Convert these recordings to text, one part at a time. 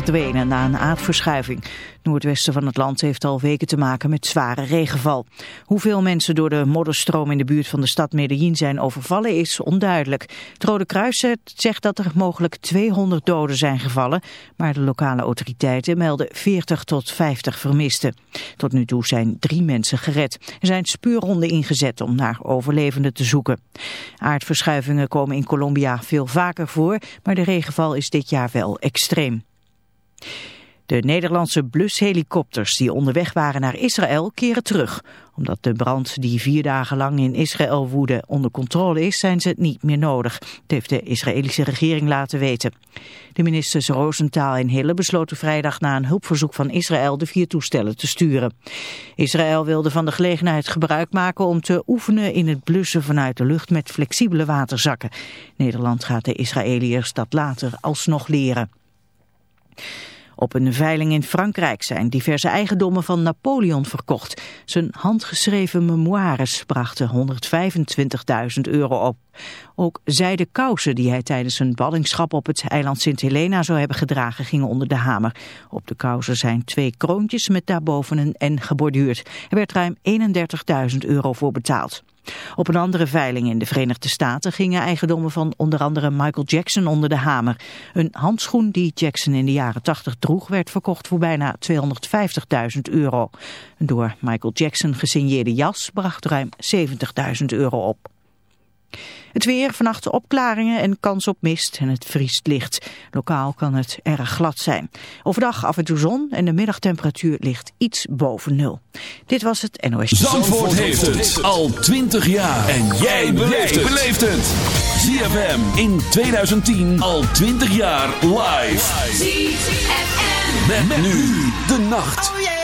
verdwenen na een aardverschuiving. Noordwesten van het land heeft al weken te maken met zware regenval. Hoeveel mensen door de modderstroom in de buurt van de stad Medellin zijn overvallen is onduidelijk. Het Rode Kruis zegt dat er mogelijk 200 doden zijn gevallen, maar de lokale autoriteiten melden 40 tot 50 vermisten. Tot nu toe zijn drie mensen gered. Er zijn speurhonden ingezet om naar overlevenden te zoeken. Aardverschuivingen komen in Colombia veel vaker voor, maar de regenval is dit jaar wel extreem. De Nederlandse blushelikopters die onderweg waren naar Israël keren terug. Omdat de brand die vier dagen lang in Israël woedde onder controle is, zijn ze niet meer nodig. Dat heeft de Israëlische regering laten weten. De ministers Rosenthal en Hille besloten vrijdag na een hulpverzoek van Israël de vier toestellen te sturen. Israël wilde van de gelegenheid gebruik maken om te oefenen in het blussen vanuit de lucht met flexibele waterzakken. Nederland gaat de Israëliërs dat later alsnog leren. Op een veiling in Frankrijk zijn diverse eigendommen van Napoleon verkocht. Zijn handgeschreven memoires brachten 125.000 euro op. Ook zijde kousen die hij tijdens zijn ballingschap op het eiland Sint Helena zou hebben gedragen gingen onder de hamer. Op de kousen zijn twee kroontjes met daarboven een N geborduurd. Er werd ruim 31.000 euro voor betaald. Op een andere veiling in de Verenigde Staten gingen eigendommen van onder andere Michael Jackson onder de hamer. Een handschoen die Jackson in de jaren 80 droeg werd verkocht voor bijna 250.000 euro. Een door Michael Jackson gesigneerde jas bracht ruim 70.000 euro op. Het weer, vannacht opklaringen en kans op mist en het vriest licht. Lokaal kan het erg glad zijn. Overdag af en toe zon en de middagtemperatuur ligt iets boven nul. Dit was het NOS. Zandvoort, Zandvoort heeft het al 20 jaar. En jij beleeft het. ZFM in 2010 al 20 jaar live. ZFM. Met, nu de nacht. Oh yeah.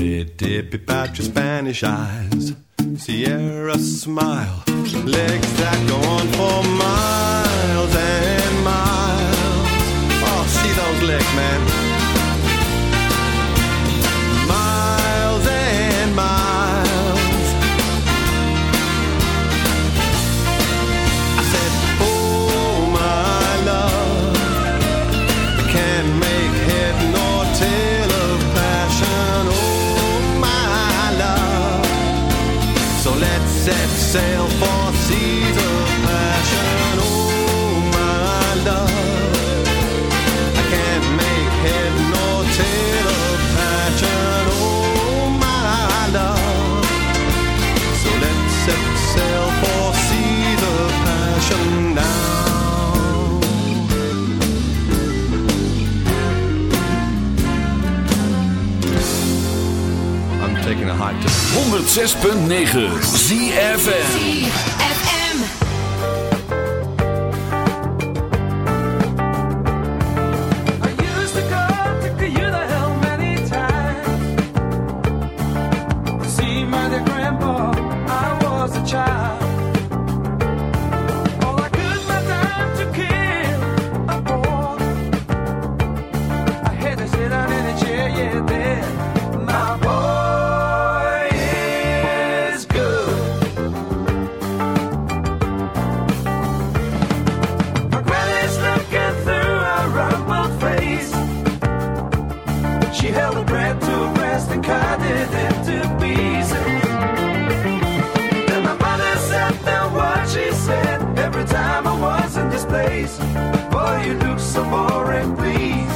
Deeply dip about your Spanish eyes. Sierra smile. Legs that go on for miles and miles. Oh, see those legs, man. Set sail for seas of passion. Oh, my love. I can't make head nor tail of passion. Oh, my love. So let's set sail for seas of passion now. I'm taking a hike to 106.9 ZFN in. Boy, you look so boring, please.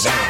sound.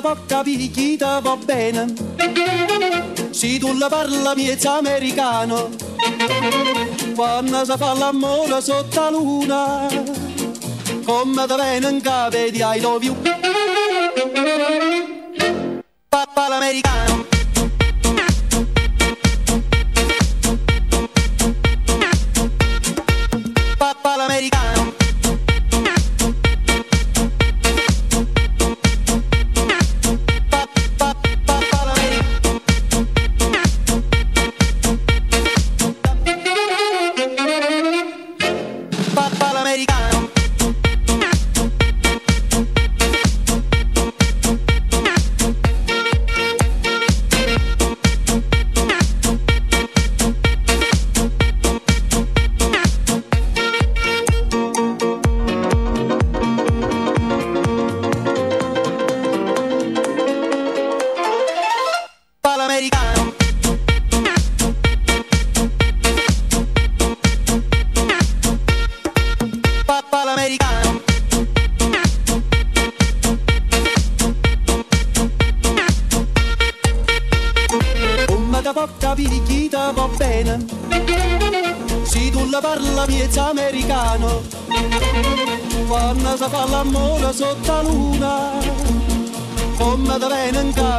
Da poca picchita va bene. Se tu la parla miezza americano. Quando si fa l'amore sotto la luna. Come da bene in cave di I love you. Papà l'americano.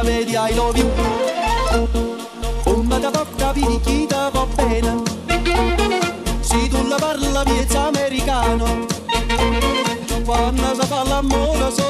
Bene di I love you. Come da poca picchita va bene. Se tu la parla miezza americano. Quando si fa l'amore sotto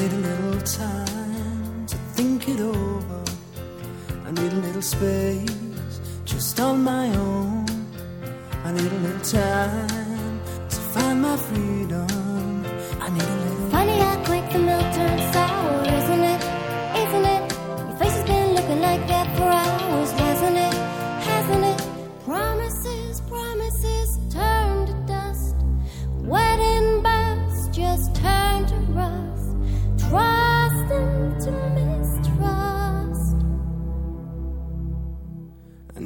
need a little time to think it over. I need a little space just on my own. I need a little time to find my freedom. I need a little. Funny how quick the milk.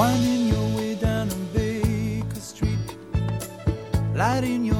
Winding your way down on Baker Street, lighting your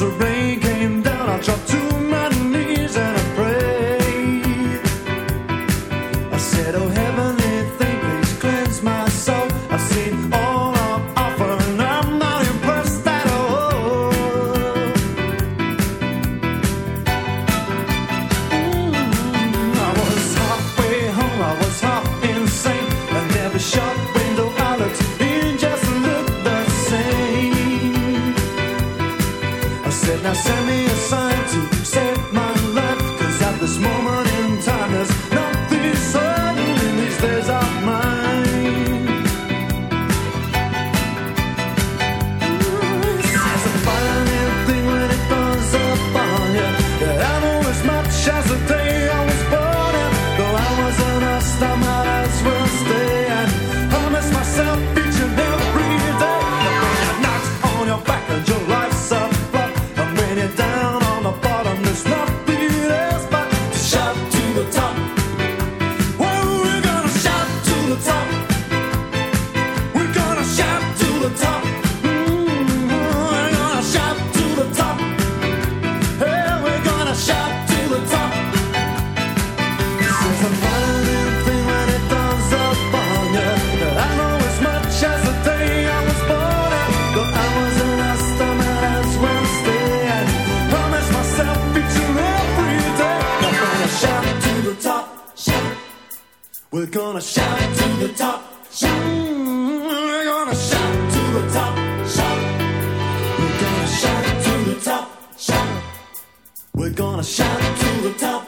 As Shout to the top.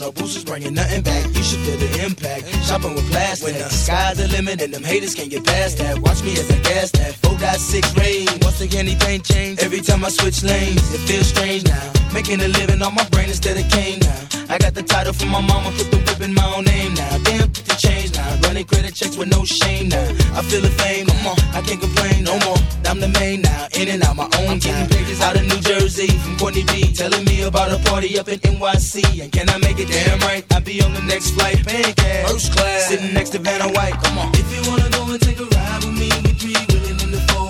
No boosters, bringing nothing back. You should feel the impact. Shopping with. When the sky's the limit and them haters can't get past that. Watch me as I gas that. 4.6 range. Once again, anything change. Every time I switch lanes, it feels strange now. Making a living on my brain instead of cane now. I got the title from my mama, put the whip in my own name now. Damn, put the change now. Running credit checks with no shame now. I feel the fame, come on, I can't complain no more. I'm the main now, in and out my own time. Pages out of New Jersey from Courtney B, telling me about a party up in NYC. And can I make it damn right? I'll be on the next flight, paying cash, first class, sitting next to Vanna White. Come on, if you wanna go and take a ride with me, we three willing in the four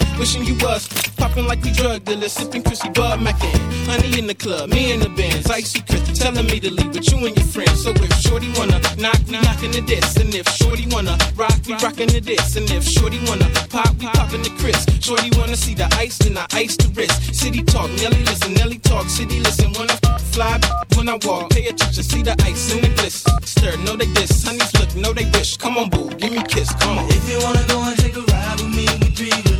Wishing you was popping like we drug dealers, sipping Chrissy Bud Mackin. Honey in the club, me in the Benz, icy Chris telling me to leave with you and your friends. So if Shorty wanna knock, we knockin' the diss, and if Shorty wanna rock, we rockin' the diss, and if Shorty wanna pop, we poppin' the Chris. Shorty wanna see the ice, then I ice the wrist. City talk, Nelly listen, Nelly talk, city listen. When I fly, when I walk, pay attention, see the ice and the bliss. Stir, know they diss, honeys look, know they wish. Come on, boo, give me a kiss, come on. If you wanna go and take a ride with me, we three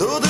Tot de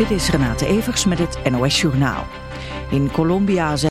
Dit is Renate Evers met het NOS Journaal. In Colombia zijn